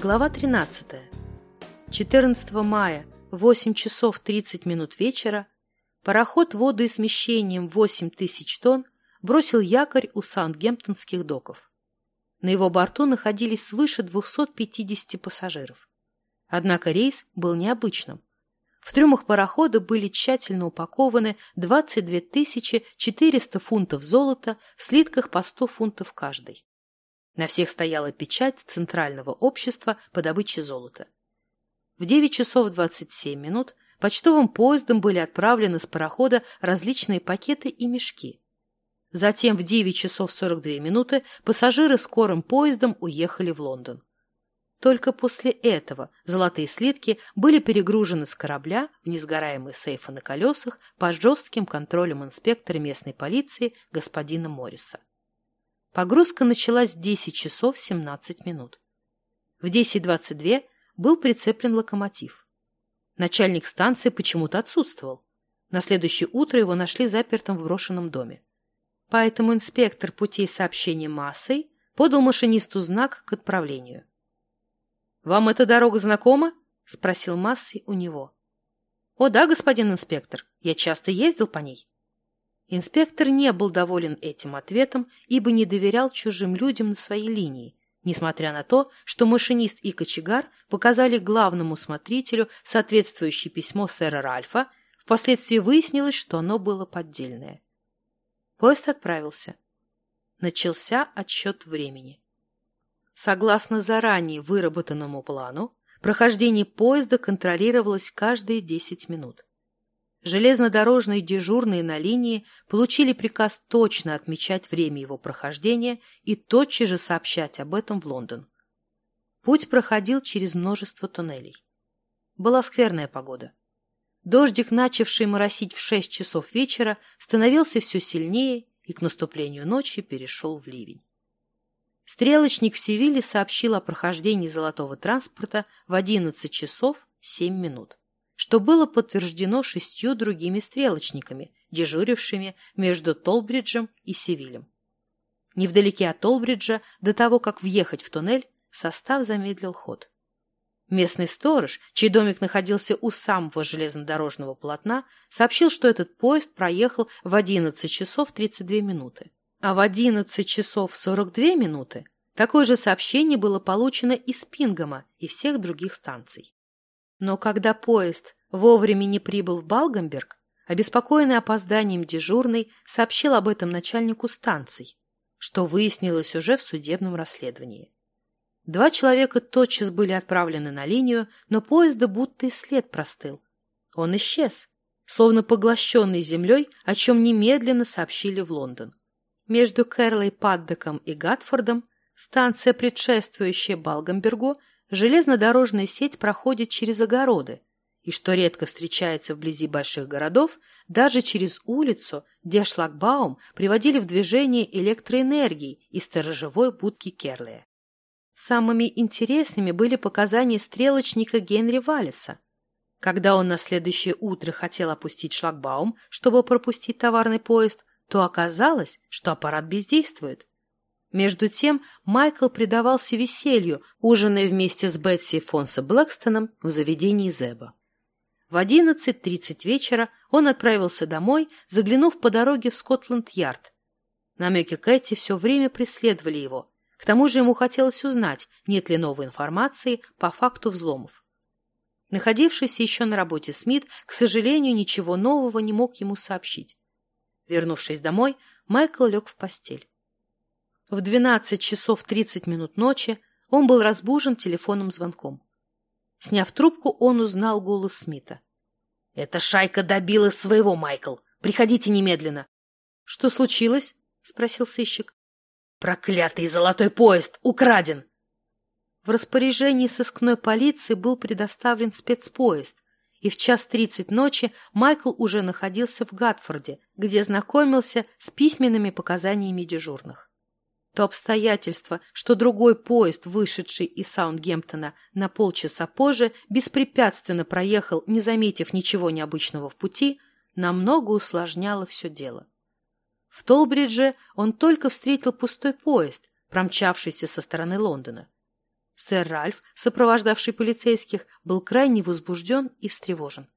Глава 13. 14 мая, 8 часов 30 минут вечера, пароход водоизмещением 8 тысяч тонн бросил якорь у Саундгемптонских доков. На его борту находились свыше 250 пассажиров. Однако рейс был необычным. В трюмах парохода были тщательно упакованы 22 400 фунтов золота в слитках по 100 фунтов каждый. На всех стояла печать Центрального общества по добыче золота. В 9 часов 27 минут почтовым поездом были отправлены с парохода различные пакеты и мешки. Затем в 9 часов 42 минуты пассажиры скорым поездом уехали в Лондон. Только после этого золотые слитки были перегружены с корабля в несгораемые сейфы на колесах под жестким контролем инспектора местной полиции господина Морриса. Погрузка началась в 10 часов 17 минут. В 10.22 был прицеплен локомотив. Начальник станции почему-то отсутствовал. На следующее утро его нашли запертым в брошенном доме. Поэтому инспектор путей сообщения массой подал машинисту знак к отправлению. «Вам эта дорога знакома?» — спросил Массой у него. «О да, господин инспектор, я часто ездил по ней». Инспектор не был доволен этим ответом, ибо не доверял чужим людям на своей линии, несмотря на то, что машинист и кочегар показали главному смотрителю соответствующее письмо сэра Ральфа, впоследствии выяснилось, что оно было поддельное. Поезд отправился. Начался отсчет времени. Согласно заранее выработанному плану, прохождение поезда контролировалось каждые 10 минут. Железнодорожные дежурные на линии получили приказ точно отмечать время его прохождения и тотчас же сообщать об этом в Лондон. Путь проходил через множество туннелей. Была скверная погода. Дождик, начавший моросить в шесть часов вечера, становился все сильнее и к наступлению ночи перешел в ливень. Стрелочник в Севиле сообщил о прохождении золотого транспорта в 11 часов 7 минут что было подтверждено шестью другими стрелочниками, дежурившими между Толбриджем и Севилем. Невдалеке от Толбриджа, до того, как въехать в туннель, состав замедлил ход. Местный сторож, чей домик находился у самого железнодорожного полотна, сообщил, что этот поезд проехал в 11 часов 32 минуты. А в 11 часов 42 минуты такое же сообщение было получено из Пингама и всех других станций. Но когда поезд вовремя не прибыл в Балгамберг, обеспокоенный опозданием дежурный сообщил об этом начальнику станций, что выяснилось уже в судебном расследовании. Два человека тотчас были отправлены на линию, но поезда будто и след простыл. Он исчез, словно поглощенный землей, о чем немедленно сообщили в Лондон. Между Кэрлой Паддеком и Гатфордом, станция, предшествующая Балгамбергу, железнодорожная сеть проходит через огороды, и, что редко встречается вблизи больших городов, даже через улицу, где шлагбаум приводили в движение электроэнергии из сторожевой будки Керлия. Самыми интересными были показания стрелочника Генри Валлиса. Когда он на следующее утро хотел опустить шлагбаум, чтобы пропустить товарный поезд, то оказалось, что аппарат бездействует. Между тем Майкл предавался веселью, ужиная вместе с Бетси и Фонсо Блэкстоном в заведении Зеба. В 11.30 вечера он отправился домой, заглянув по дороге в Скотланд-Ярд. Намеки Кэти все время преследовали его. К тому же ему хотелось узнать, нет ли новой информации по факту взломов. Находившийся еще на работе Смит, к сожалению, ничего нового не мог ему сообщить. Вернувшись домой, Майкл лег в постель. В 12 часов 30 минут ночи он был разбужен телефонным звонком. Сняв трубку, он узнал голос Смита. «Эта шайка добилась своего, Майкл. Приходите немедленно». «Что случилось?» — спросил сыщик. «Проклятый золотой поезд! Украден!» В распоряжении сыскной полиции был предоставлен спецпоезд, и в час тридцать ночи Майкл уже находился в Гатфорде, где знакомился с письменными показаниями дежурных. То обстоятельство, что другой поезд, вышедший из Саундгемптона на полчаса позже, беспрепятственно проехал, не заметив ничего необычного в пути, намного усложняло все дело. В Толбридже он только встретил пустой поезд, промчавшийся со стороны Лондона. Сэр Ральф, сопровождавший полицейских, был крайне возбужден и встревожен.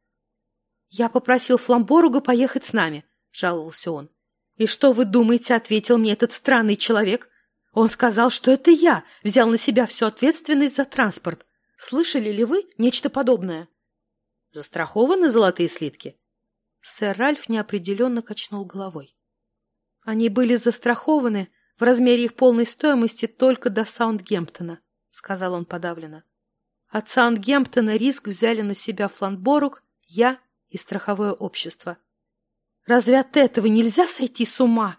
«Я попросил Фламборуга поехать с нами», — жаловался он. «И что вы думаете?» — ответил мне этот странный человек. «Он сказал, что это я взял на себя всю ответственность за транспорт. Слышали ли вы нечто подобное?» «Застрахованы золотые слитки?» Сэр Ральф неопределенно качнул головой. «Они были застрахованы в размере их полной стоимости только до Саундгемптона», — сказал он подавленно. «От Саундгемптона риск взяли на себя Фланборук, я и страховое общество». Разве от этого нельзя сойти с ума?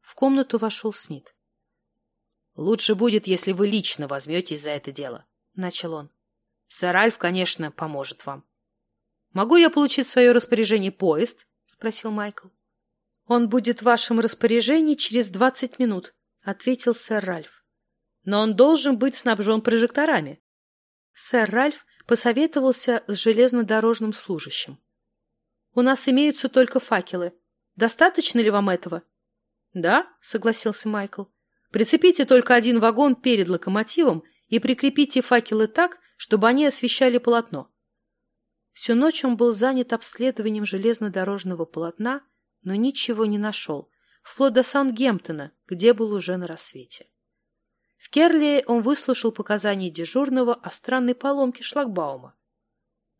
В комнату вошел Смит. «Лучше будет, если вы лично возьметесь за это дело», — начал он. «Сэр Альф, конечно, поможет вам». «Могу я получить в свое распоряжение поезд?» — спросил Майкл. «Он будет в вашем распоряжении через двадцать минут», — ответил сэр Ральф. «Но он должен быть снабжен прожекторами». Сэр Ральф посоветовался с железнодорожным служащим. У нас имеются только факелы. Достаточно ли вам этого? — Да, — согласился Майкл. — Прицепите только один вагон перед локомотивом и прикрепите факелы так, чтобы они освещали полотно. Всю ночь он был занят обследованием железнодорожного полотна, но ничего не нашел, вплоть до Саундгемптона, где был уже на рассвете. В Керли он выслушал показания дежурного о странной поломке шлагбаума.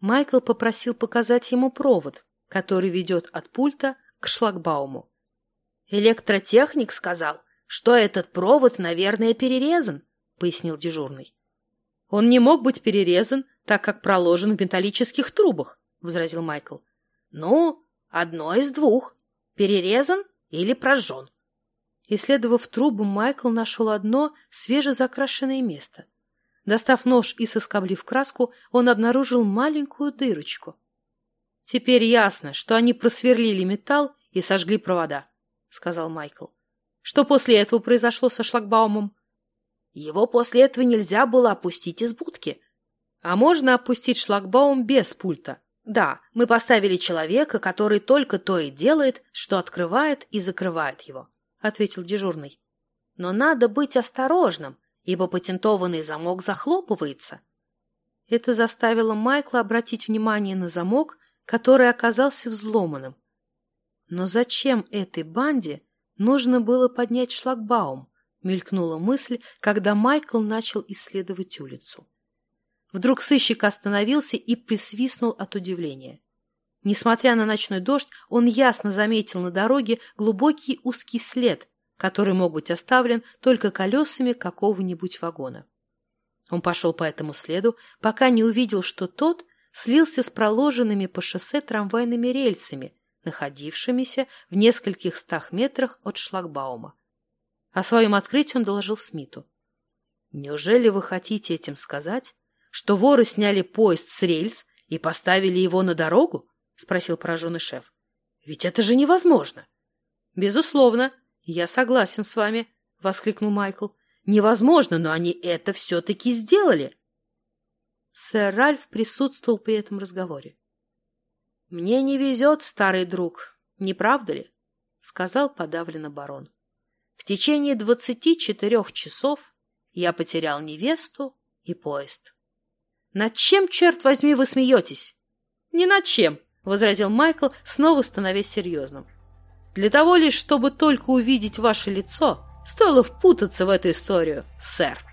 Майкл попросил показать ему провод, который ведет от пульта к шлагбауму. «Электротехник сказал, что этот провод, наверное, перерезан», — пояснил дежурный. «Он не мог быть перерезан, так как проложен в металлических трубах», — возразил Майкл. «Ну, одно из двух. Перерезан или прожжен». Исследовав трубу, Майкл нашел одно свежезакрашенное место. Достав нож и соскоблив краску, он обнаружил маленькую дырочку. — Теперь ясно, что они просверлили металл и сожгли провода, — сказал Майкл. — Что после этого произошло со шлагбаумом? — Его после этого нельзя было опустить из будки. — А можно опустить шлагбаум без пульта? — Да, мы поставили человека, который только то и делает, что открывает и закрывает его, — ответил дежурный. — Но надо быть осторожным, ибо патентованный замок захлопывается. Это заставило Майкла обратить внимание на замок, который оказался взломанным. Но зачем этой банде нужно было поднять шлагбаум, мелькнула мысль, когда Майкл начал исследовать улицу. Вдруг сыщик остановился и присвистнул от удивления. Несмотря на ночной дождь, он ясно заметил на дороге глубокий узкий след, который мог быть оставлен только колесами какого-нибудь вагона. Он пошел по этому следу, пока не увидел, что тот слился с проложенными по шоссе трамвайными рельсами, находившимися в нескольких стах метрах от шлагбаума. О своем открытии он доложил Смиту. «Неужели вы хотите этим сказать, что воры сняли поезд с рельс и поставили его на дорогу?» — спросил пораженный шеф. «Ведь это же невозможно!» «Безусловно, я согласен с вами», — воскликнул Майкл. «Невозможно, но они это все-таки сделали!» Сэр Ральф присутствовал при этом разговоре. «Мне не везет, старый друг, не правда ли?» — сказал подавленно барон. «В течение двадцати четырех часов я потерял невесту и поезд». «Над чем, черт возьми, вы смеетесь?» «Ни над чем», — возразил Майкл, снова становясь серьезным. «Для того лишь, чтобы только увидеть ваше лицо, стоило впутаться в эту историю, сэр».